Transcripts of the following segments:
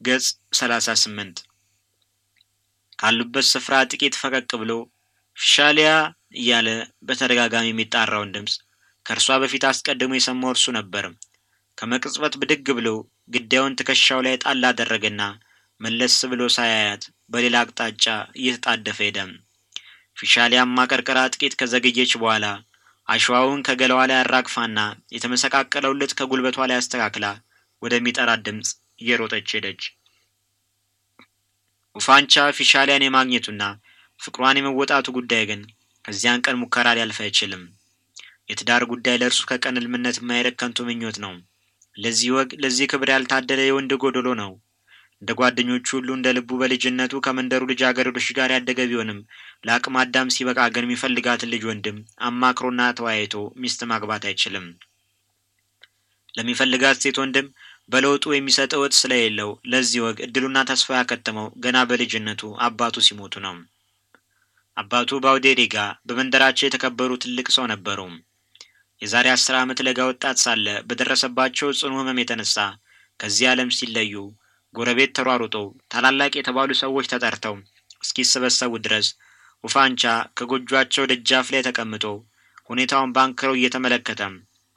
ገጽ 38 ካሉበት ስፍራ ጥቂት ፈቀቅ ብሎ ፊሻሊያ እያለ በተደጋጋሚ የሚጣራውን ድምፅ ከእርሷ በፊት አስቀድሞ የሰማው እርሱ ነበር። ከመቅጽበት ብድግ ብሎ ግዳዩን ትከሻው ላይ ጣል አደረገና መለስ ብሎ ሳያያት በሌላ አቅጣጫ እየተጣደፈ ሄደ። ፊሻሊያም ማቀርቀራ ጥቂት ከዘገየች በኋላ አሸዋውን ከገላዋ ላይ አራግፋና የተመሰቃቀለውን ልጥ ከጉልበቷ ላይ አስተካክላ ወደሚጠራት ድምፅ እየሮጠች ሄደች። ውፋንቻ ፊሻሊያን የማግኘቱና ፍቅሯን የመወጣቱ ጉዳይ ግን ከዚያን ቀን ሙከራ ሊያልፍ አይችልም። የትዳር ጉዳይ ለእርሱ ከቀን ሕልምነት የማይርቅ ከንቱ ምኞት ነው። ለዚህ ወግ ለዚህ ክብር ያልታደለ የወንድ ጎዶሎ ነው። እንደ ጓደኞቹ ሁሉ እንደ ልቡ በልጅነቱ ከመንደሩ ልጃገረዶች ጋር ያደገ ቢሆንም ለአቅመ አዳም ሲበቃ ግን የሚፈልጋትን ልጅ ወንድም አማክሮና ተወያይቶ ሚስት ማግባት አይችልም። ለሚፈልጋት ሴት ወንድም በለውጡ የሚሰጠው ወጥ ስለሌለው ለዚህ ወግ እድሉና ተስፋ ያከተመው ገና በልጅነቱ አባቱ ሲሞቱ ነው። አባቱ ባውዴሪጋ በመንደራቸው የተከበሩ ትልቅ ሰው ነበሩ። የዛሬ አስር ዓመት ለጋ ወጣት ሳለ በደረሰባቸው ጽኑ ሕመም የተነሳ ከዚህ ዓለም ሲለዩ ጎረቤት ተሯሩጠው ታላላቅ የተባሉ ሰዎች ተጠርተው እስኪሰበሰቡ ድረስ ውፋንቻ ከጎጇቸው ደጃፍ ላይ ተቀምጦ ሁኔታውን ባንክረው እየተመለከተ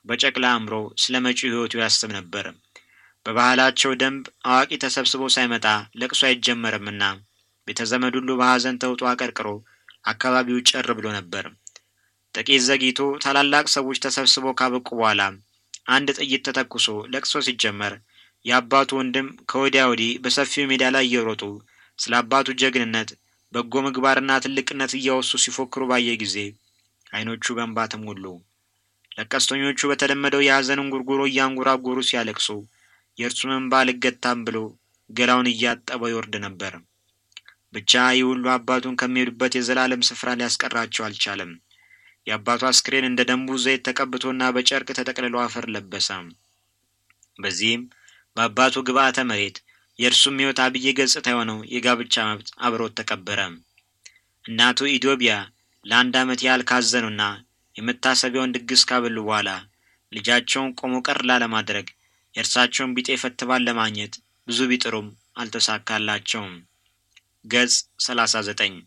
በጨቅላ አእምሮ ስለ መጪው ሕይወቱ ያስብ ነበር። በባህላቸው ደንብ አዋቂ ተሰብስቦ ሳይመጣ ለቅሶ አይጀመርምና ቤተ ዘመድ ሁሉ በሐዘን ተውጦ አቀርቅሮ አካባቢው ጭር ብሎ ነበር። ጥቂት ዘግይቶ ታላላቅ ሰዎች ተሰብስበው ካበቁ በኋላ አንድ ጥይት ተተኩሶ ለቅሶ ሲጀመር የአባቱ ወንድም ከወዲያ ወዲህ በሰፊው ሜዳ ላይ እየሮጡ ስለ አባቱ ጀግንነት፣ በጎ ምግባርና ትልቅነት እያወሱ ሲፎክሩ ባየ ጊዜ ዓይኖቹ በእንባ ተሞሉ። ለቀስተኞቹ በተለመደው የሐዘንን ጉርጉሮ እያንጎራጎሩ ሲያለቅሱ የእርሱም እንባ አልገታም ብሎ ገላውን እያጠበው ይወርድ ነበር። ብቻ ይህ ሁሉ አባቱን ከሚሄዱበት የዘላለም ስፍራ ሊያስቀራቸው አልቻለም። የአባቱ አስክሬን እንደ ደንቡ ዘይት ተቀብቶና በጨርቅ ተጠቅልሎ አፈር ለበሰ። በዚህም በአባቱ ግብአተ መሬት የእርሱም ሕይወት አብይ ገጽታ የሆነው የጋብቻ መብት አብሮት ተቀበረ። እናቱ ኢዶቢያ ለአንድ ዓመት ያህል ካዘኑና የመታሰቢያውን ድግስ ካበሉ በኋላ ልጃቸውን ቆሞ ቀር ላለማድረግ የእርሳቸውን ቢጤ ፈትባን ለማግኘት ብዙ ቢጥሩም አልተሳካላቸውም። ገጽ 39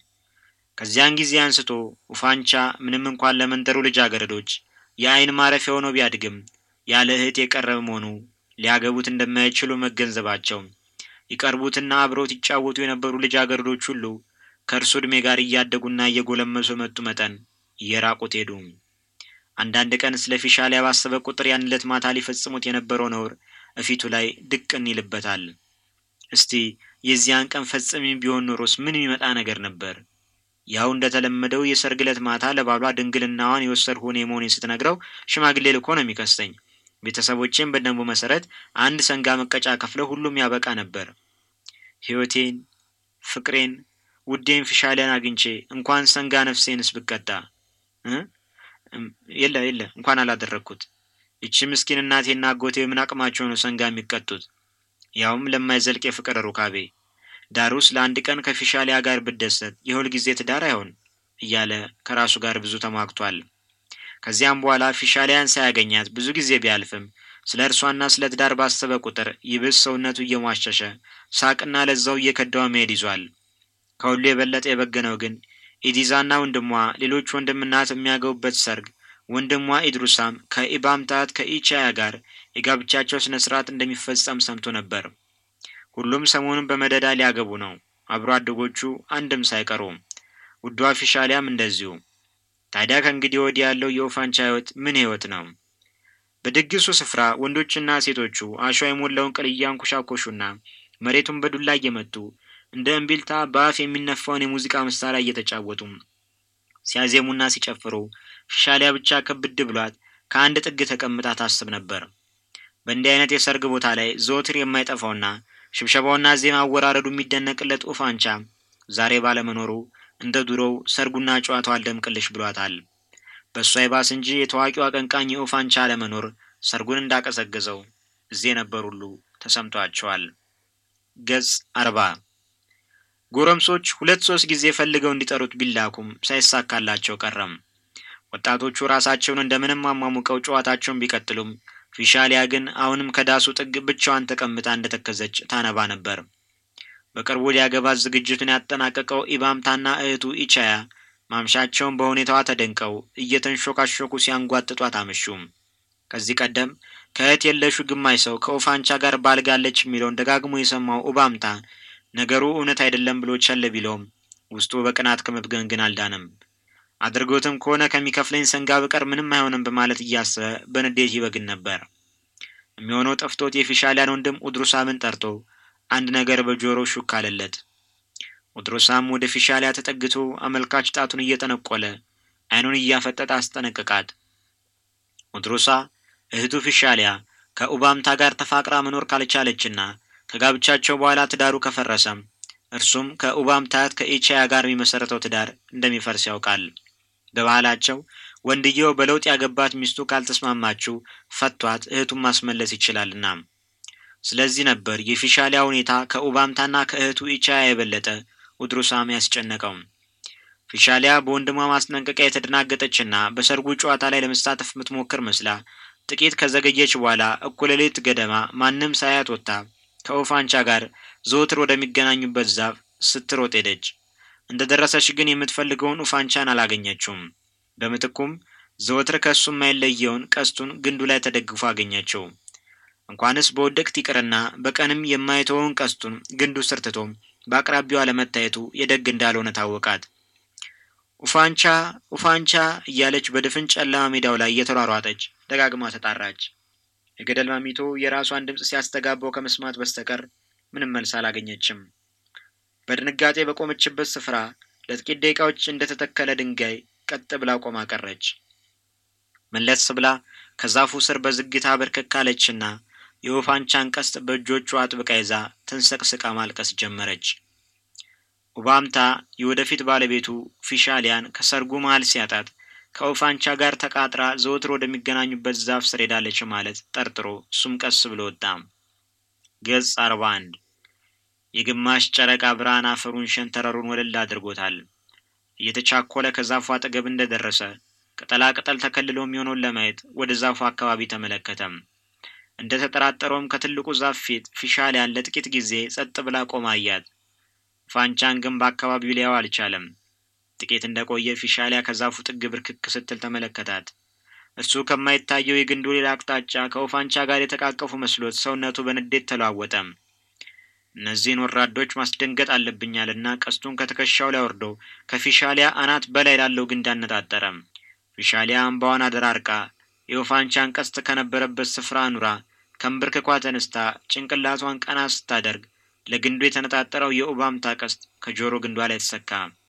ከዚያን ጊዜ አንስቶ ውፋንቻ ምንም እንኳን ለመንደሩ ልጃገረዶች የአይን ማረፊያ ሆኖ ቢያድግም ያለ እህት የቀረበ መሆኑ ሊያገቡት እንደማይችሉ መገንዘባቸው ይቀርቡትና አብረውት ይጫወቱ የነበሩ ልጃገረዶች ሁሉ ከእርሱ ዕድሜ ጋር እያደጉና እየጎለመሱ መጡ መጠን እየራቁት ሄዱ። አንዳንድ ቀን ስለ ፊሻሊያ ባሰበ ቁጥር ያን ዕለት ማታ ሊፈጽሙት የነበረው ነውር እፊቱ ላይ ድቅን ይልበታል። እስቲ የዚያን ቀን ፈጽሚ ቢሆን ኖሮስ ምን የሚመጣ ነገር ነበር? ያው እንደተለመደው የሰርግ ዕለት ማታ ለባሏ ድንግልናዋን የወሰድኩ እኔ መሆኔን ስትነግረው ሽማግሌ ልኮ ነው የሚከስተኝ። ቤተሰቦቼም በደንቡ መሰረት አንድ ሰንጋ መቀጫ ከፍለው ሁሉም ያበቃ ነበር። ሕይወቴን፣ ፍቅሬን፣ ውዴን ፊሻሊያን አግኝቼ እንኳን ሰንጋ ነፍሴንስ ብቀጣ የለ የለ እንኳን አላደረግኩት። ይቺ ምስኪን እናቴና አጎቴ ምን አቅማቸው ነው ሰንጋ የሚቀጡት? ያውም ለማይዘልቅ የፍቅር ሩካቤ። ዳሩስ ለአንድ ቀን ከፊሻሊያ ጋር ብደሰት የሁል ጊዜ ትዳር አይሆን እያለ ከራሱ ጋር ብዙ ተሟግቷል። ከዚያም በኋላ ፊሻሊያን ሳያገኛት ብዙ ጊዜ ቢያልፍም ስለ እርሷና ስለ ትዳር ባሰበ ቁጥር ይብስ ሰውነቱ እየሟሸሸ ሳቅና ለዛው እየከዳው መሄድ ይዟል። ከሁሉ የበለጠ የበገነው ግን ኢዲዛና ወንድሟ ሌሎች ወንድምናት የሚያገቡበት ሰርግ ወንድሟ ኢድሩሳም ከኢባምታት ከኢቻያ ጋር የጋብቻቸው ስነ ስርዓት እንደሚፈጸም ሰምቶ ነበር። ሁሉም ሰሞኑን በመደዳ ሊያገቡ ነው፣ አብሮ አደጎቹ አንድም ሳይቀሩ። ውዷ ፊሻሊያም እንደዚሁ። ታዲያ ከእንግዲህ ወዲህ ያለው የኡፋንቻ ህይወት ምን ህይወት ነው? በድግሱ ስፍራ ወንዶችና ሴቶቹ አሸዋ የሞላውን ቅል እያንኮሻኮሹና መሬቱን በዱላ እየመቱ እንደ እምቢልታ በአፍ የሚነፋውን የሙዚቃ መሳሪያ እየተጫወቱ ሲያዜሙና ሲጨፍሩ ፊሻሊያ ብቻ ከብድ ብሏት ከአንድ ጥግ ተቀምጣ ታስብ ነበር። በእንዲህ አይነት የሰርግ ቦታ ላይ ዘወትር የማይጠፋውና ሽብሸባውና ዜማ አወራረዱ የሚደነቅለት ኡፋንቻ ዛሬ ባለመኖሩ እንደ ድሮው ሰርጉና ጨዋታው አልደምቅልሽ ብሏታል። በእሷ ይባስ እንጂ የታዋቂው አቀንቃኝ የኡፋንቻ አለመኖር ሰርጉን እንዳቀዘገዘው እዚህ የነበር ሁሉ ተሰምቷቸዋል። ገጽ አርባ ጎረምሶች ሁለት ሶስት ጊዜ ፈልገው እንዲጠሩት ቢላኩም ሳይሳካላቸው ቀረም። ወጣቶቹ ራሳቸውን እንደምንም አሟሙቀው ጨዋታቸውን ቢቀጥሉም ፊሻሊያ ግን አሁንም ከዳሱ ጥግ ብቻዋን ተቀምጣ እንደተከዘች ታነባ ነበር። በቅርቡ ሊያገባት ዝግጅቱን ያጠናቀቀው ኢባምታና እህቱ ኢቻያ ማምሻቸውን በሁኔታዋ ተደንቀው እየተንሾካሾኩ ሲያንጓጥጧት አመሹም። ከዚህ ቀደም ከእህት የለሹ ግማሽ ሰው ከኡፋንቻ ጋር ባልጋለች የሚለውን ደጋግሞ የሰማው ኡባምታ ነገሩ እውነት አይደለም ብሎ ቸል ቢለውም ውስጡ በቅናት ከመብገንግን አልዳንም። አድርጎትም ከሆነ ከሚከፍለኝ ሰንጋ በቀር ምንም አይሆንም በማለት እያሰበ በንዴት ይበግን ነበር። የሚሆነው ጠፍቶት የፊሻሊያን ወንድም ኡድሩሳምን ጠርቶ አንድ ነገር በጆሮ ሹክ አለለት። ኡድሩሳም ወደ ፊሻሊያ ተጠግቶ አመልካች ጣቱን እየጠነቆለ አይኑን እያፈጠጠ አስጠነቅቃት። ኡድሩሳ እህቱ ፊሻሊያ ከኡባምታ ጋር ተፋቅራ መኖር ካልቻለችና ከጋብቻቸው በኋላ ትዳሩ ከፈረሰም እርሱም ከኡባምታት ከኢቻያ ጋር የሚመሰረተው ትዳር እንደሚፈርስ ያውቃል። በባህላቸው ወንድየው በለውጥ ያገባት ሚስቱ ካልተስማማችው ፈቷት እህቱን ማስመለስ ይችላልና። ስለዚህ ነበር የፊሻሊያ ሁኔታ ከኡባምታና ከእህቱ ኢቻያ የበለጠ ኡድሩሳም ያስጨነቀው። ፊሻሊያ በወንድሟ ማስጠንቀቂያ የተደናገጠችና በሰርጉ ጨዋታ ላይ ለመሳተፍ የምትሞክር መስላ ጥቂት ከዘገየች በኋላ እኩለ ሌሊት ገደማ ማንም ሳያት ወጥታ ከኡፋንቻ ጋር ዘወትር ወደሚገናኙበት ዛፍ ስትሮጥ ሄደች። እንደ ደረሰች ግን የምትፈልገውን ኡፋንቻን አላገኘችውም። በምትኩም ዘወትር ከእሱ የማይለየውን ቀስቱን ግንዱ ላይ ተደግፎ አገኘችው። እንኳንስ በውድቅት ይቅርና በቀንም የማይተወውን ቀስቱን ግንዱ ስር ትቶ በአቅራቢያዋ ለመታየቱ የደግ እንዳልሆነ ታወቃት። ኡፋንቻ ኡፋንቻ እያለች በድፍን ጨለማ ሜዳው ላይ እየተሯሯጠች ደጋግማ ተጣራች። የገደል ማሚቶ የራሷን ድምፅ ሲያስተጋባው ከመስማት በስተቀር ምንም መልስ አላገኘችም። በድንጋጤ በቆመችበት ስፍራ ለጥቂት ደቂቃዎች እንደተተከለ ድንጋይ ቀጥ ብላ ቆማ ቀረች። መለስ ብላ ከዛፉ ስር በዝግታ በርከክ አለችና የኡፋንቻን ቀስት በእጆቿ አጥብቃ ይዛ ተንሰቅስቃ ማልቀስ ጀመረች። ኡባምታ የወደፊት ባለቤቱ ፊሻሊያን ከሰርጉ መሃል ሲያጣት ከኡፋንቻ ጋር ተቃጥራ ዘወትር ወደሚገናኙበት ዛፍ ስር ሄዳለች ማለት ጠርጥሮ እሱም ቀስ ብሎ ወጣ። ገጽ አርባ አንድ የግማሽ ጨረቃ ብርሃን አፈሩን ሸንተረሩን ወለል አድርጎታል። እየተቻኮለ ከዛፉ አጠገብ እንደደረሰ ቅጠላ ቅጠል ተከልሎ የሚሆነውን ለማየት ወደ ዛፉ አካባቢ ተመለከተም። እንደ ተጠራጠረውም ከትልቁ ዛፍ ፊት ፊሻሊያን ለጥቂት ጊዜ ጸጥ ብላ ቆማ አያት። ፋንቻን ግን በአካባቢው ሊያው አልቻለም። ጥቂት እንደቆየ ፊሻሊያ ከዛፉ ጥግ ብርክክ ስትል ተመለከታት። እርሱ ከማይታየው የግንዱ ሌላ አቅጣጫ ከኡፋንቻ ጋር የተቃቀፉ መስሎት ሰውነቱ በንዴት ተለዋወጠ። እነዚህን ወራዶች ማስደንገጥ አለብኛልና ቀስቱን ከትከሻው ላይ ወርዶ ከፊሻሊያ አናት በላይ ላለው ግንድ አነጣጠረ። ፊሻሊያ አምባዋን አደራርቃ የኡፋንቻን ቀስት ከነበረበት ስፍራ ኑራ ከንብርክኳ ተነስታ ጭንቅላቷን ቀና ስታደርግ ለግንዱ የተነጣጠረው የኡባምታ ቀስት ከጆሮ ግንዷ ላይ ተሰካ።